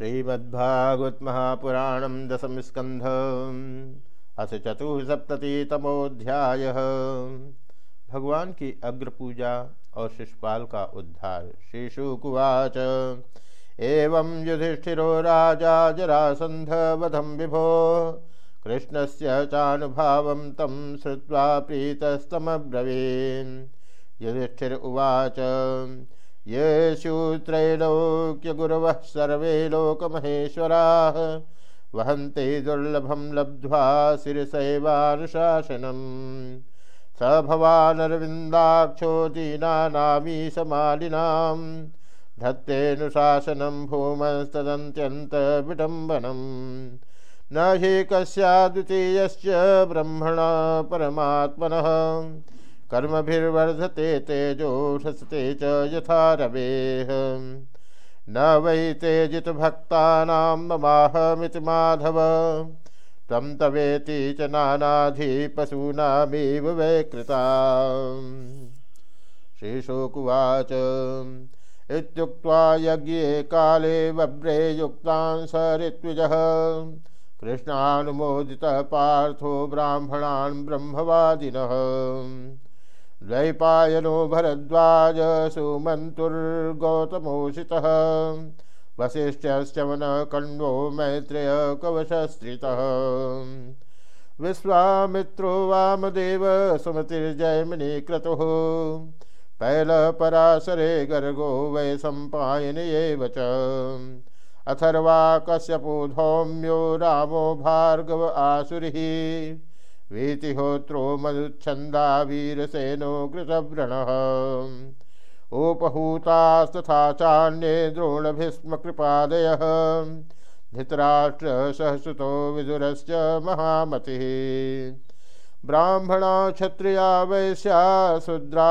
श्रीमद्भागवत महापुराण दशम स्कंध अथ चतुसप्ततितमोध्याय भगवान की अग्र पूजा और शिषपाल का उद्धार श्रीशुकुवाच एवं युधिष्ठिरो राजा जरासंध वधम विभो, कृष्णस्य चानुभावं तं श्रुत्वा प्रीतस्तमब्रवीन्। युधिष्ठिर उवाच ये शूत्रैलोक्यगुरवः सर्वे लोकमहेश्वराः। वहन्ते दुर्लभं लब्ध्वा शिरसैवानुशासनम् स भवानरविन्दाक्षो दीनानामीशमालिनां धत्तेऽनुशासनं भूमस्तदन्त्यन्तविडम्बनम्। न हि कस्याद्वितीयश्च ब्रह्मणा परमात्मनः। कर्मभिर्वर्धते तेजोषसते च यथा रवेः। न वै तेजितभक्तानां ममाहमिति माधव। त्वं तवेति च नानाधि पशूनामेव वै कृता श्रीशोकुवाच। इत्युक्त्वा यज्ञे काले बभ्रे युक्तान् स ऋत्विजः कृष्णानुमोदितः पार्थो ब्राह्मणान् ब्रह्मवादिनः। द्वैपायनो भरद्वाज सुमन्तुर्गौतमोषितः वसिष्ठश्चवन कण्वो मैत्रेय कवशस्त्रितः विश्वामित्रो वामदेव सुमतिर्जयमिनी क्रतुः पैलपराशरे गर्गो वै सम्पायन एव च। अथर्वा कश्यपो धौम्यो रामो भार्गव आसुरिः। वीतिहोत्रो मधुच्छन्दा वीरसेनो कृतव्रणः उपहूतास्तथा चान्ये द्रोणभीष्मकृपादयः। धृतराष्ट्रसहसुतो विदुरश्च महामतिः। ब्राह्मणा क्षत्रिया वैश्या शूद्रा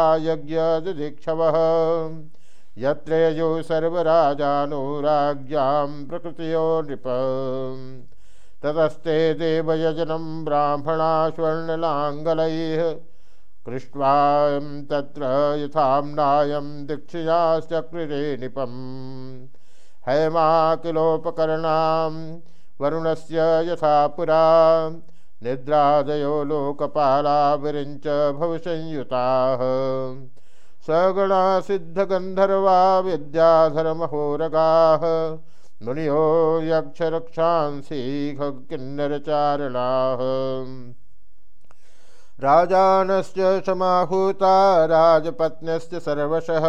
यत्रेयो सर्वराजानो राज्ञां प्रकृतियो नृप ततस्ते देवयजनं ब्राह्मणा स्वर्णलाङ्गलैः कृष्ट्वा तत्र यथाम्नायं दीक्षियाश्चक्रिरे निपम् हैमाकिलोपकरणां वरुणस्य यथा पुरा, निद्रादयो लोकपाला विरिञ्च भवसंयुताः। सगणा सिद्धगन्धर्वा विद्याधर्महोरगाः मुनियो यक्षरक्षांसि किन्नरचारणाः राजानश्च समाहूता राजपत्न्यश्च सर्वशः।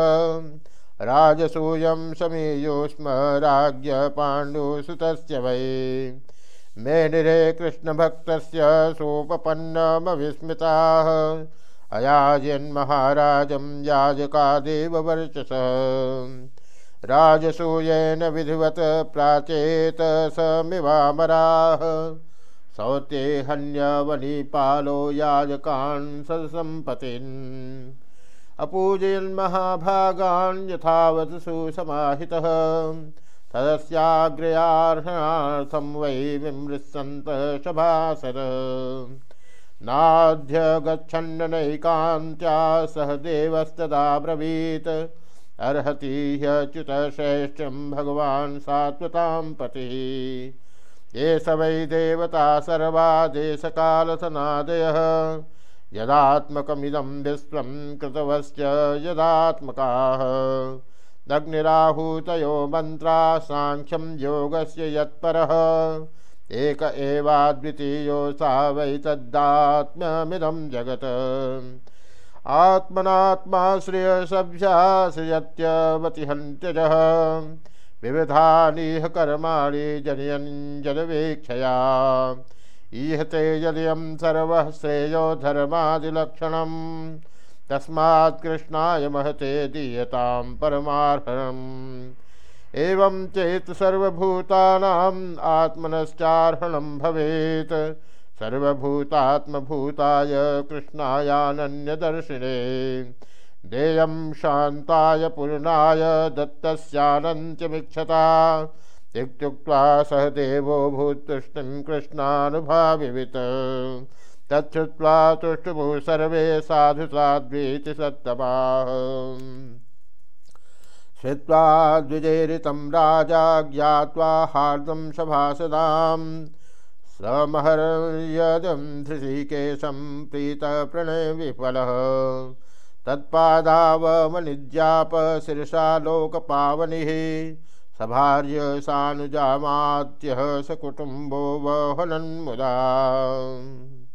राजसूयं समीयो स्म राज्ञ पाण्डुसुतस्य वै। मेनिरे कृष्णभक्तस्य सोपपन्नमविस्मिताः। अयाजन्महाराजं याजका देववर्चसः राजसूयेन विधिवत प्राचेत समिवामराः। सौते हन्यवनीपालो याजकान् सत्सम्पतिन् अपूजयन्महाभागान् यथावत् सुसमाहितः। तदस्याग्रयार्हणार्थं वै विमृशन्त सभासर नाध्यगच्छन्ननैकान्त्या सह देवस्तदा ब्रवीत् अर्हति ह्यच्युतश्रेष्ठं भगवान् सात्वतां पतिः। ये स वै देवता सर्वा देशकालसनादयः। यदात्मकमिदं विश्वं कृतवश्च यदात्मकाः। अग्निराहूतयो मन्त्रा साङ्ख्यं योगस्य यत्परः। एक एवाद्वितीयो सा वै तद्दात्म्यमिदं जगत्। आत्मनात्मा श्रेयसभ्यासयत्यवतिहन्त्यजः विविधानीह कर्माणि जनयञ्जनवेक्षया। ईहते यदियं सर्वः श्रेयो धर्मादिलक्षणं कृष्णाय महते दीयतां परमार्हणम्। एवं चेत् सर्वभूतानाम् आत्मनश्चार्हणं भवेत्। सर्वभूतात्मभूताय कृष्णायानन्यदर्शिने। देयं शान्ताय पूर्णाय दत्तस्यानन्त्यमिक्षता इत्युक्त्वा सह देवो भूतुष्टिं कृष्णानुभाविवित्। तच्छ्रुत्वा तुष्टुभुः सर्वे साधु साध्वीति सत्तमाः। श्रुवा द्विजेरितं राजा ज्ञात्वा हार्दं सभासदां समहर्यदं धृषिकेशं प्रीतप्रणयविफलः तत्पादावमनिज्याप शिरसा लोकपावनिः। सभार्य सानुजामात्यः सकुटुम्बो वहनन्मुदा